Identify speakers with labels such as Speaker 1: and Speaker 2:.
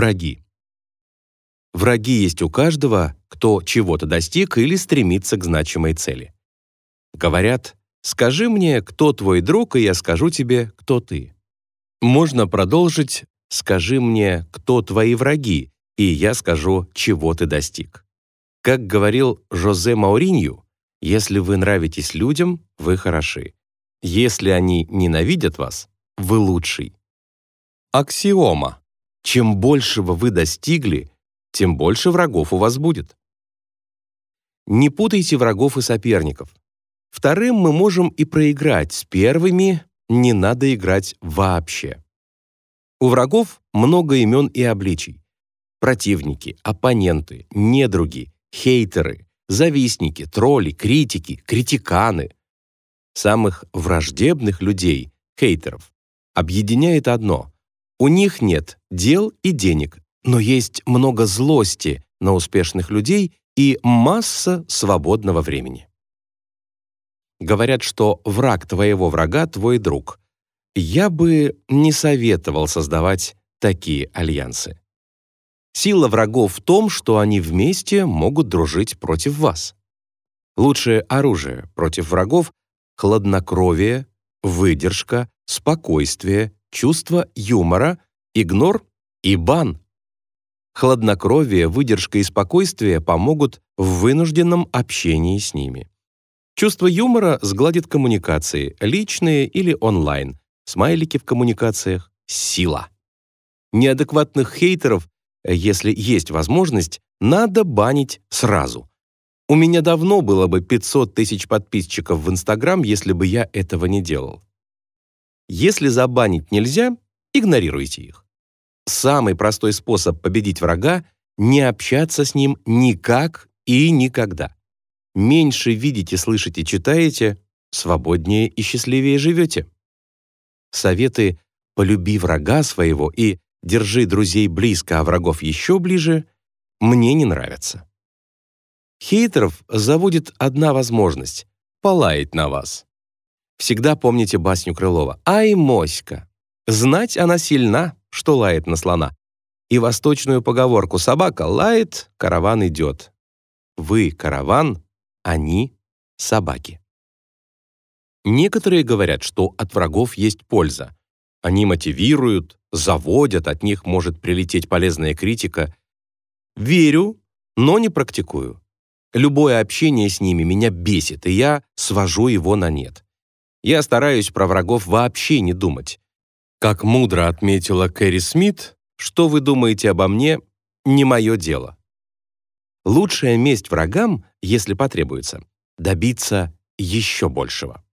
Speaker 1: Враги. Враги есть у каждого, кто чего-то достиг или стремится к значимой цели. Говорят, скажи мне, кто твой друг, и я скажу тебе, кто ты. Можно продолжить «скажи мне, кто твои враги, и я скажу, чего ты достиг». Как говорил Жозе Мауринью, если вы нравитесь людям, вы хороши. Если они ненавидят вас, вы лучший. Аксиома. Чем большего вы достигли, тем больше врагов у вас будет. Не путайте врагов и соперников. Вторым мы можем и проиграть, с первыми не надо играть вообще. У врагов много имен и обличий. Противники, оппоненты, недруги, хейтеры, завистники, тролли, критики, критиканы. Самых враждебных людей, хейтеров, объединяет одно. У них нет дел и денег, но есть много злости на успешных людей и масса свободного времени. Говорят, что враг твоего врага — твой друг. Я бы не советовал создавать такие альянсы. Сила врагов в том, что они вместе могут дружить против вас. Лучшее оружие против врагов — хладнокровие, выдержка, спокойствие, чувство юмора, игнор и бан. Хладнокровие, выдержка и спокойствие помогут в вынужденном общении с ними. Чувство юмора сгладит коммуникации, личные или онлайн, смайлики в коммуникациях — сила. Неадекватных хейтеров, если есть возможность, надо банить сразу. У меня давно было бы 500 тысяч подписчиков в Инстаграм, если бы я этого не делал. Если забанить нельзя, игнорируйте их. Самый простой способ победить врага — не общаться с ним никак и никогда. Меньше видите, слышите, читаете, свободнее и счастливее живете. Советы «полюби врага своего» и «держи друзей близко, а врагов еще ближе» мне не нравятся. Хейтеров заводит одна возможность — полаять на вас. Всегда помните басню Крылова «Ай, моська!» Знать она сильна, что лает на слона. И восточную поговорку «собака лает, караван идет». Вы — караван, они — собаки. Некоторые говорят, что от врагов есть польза. Они мотивируют, заводят, от них может прилететь полезная критика. Верю, но не практикую. Любое общение с ними меня бесит, и я свожу его на нет. Я стараюсь про врагов вообще не думать. Как мудро отметила Кэрри Смит, что вы думаете обо мне, не мое дело. Лучшая месть врагам, если потребуется, добиться еще большего.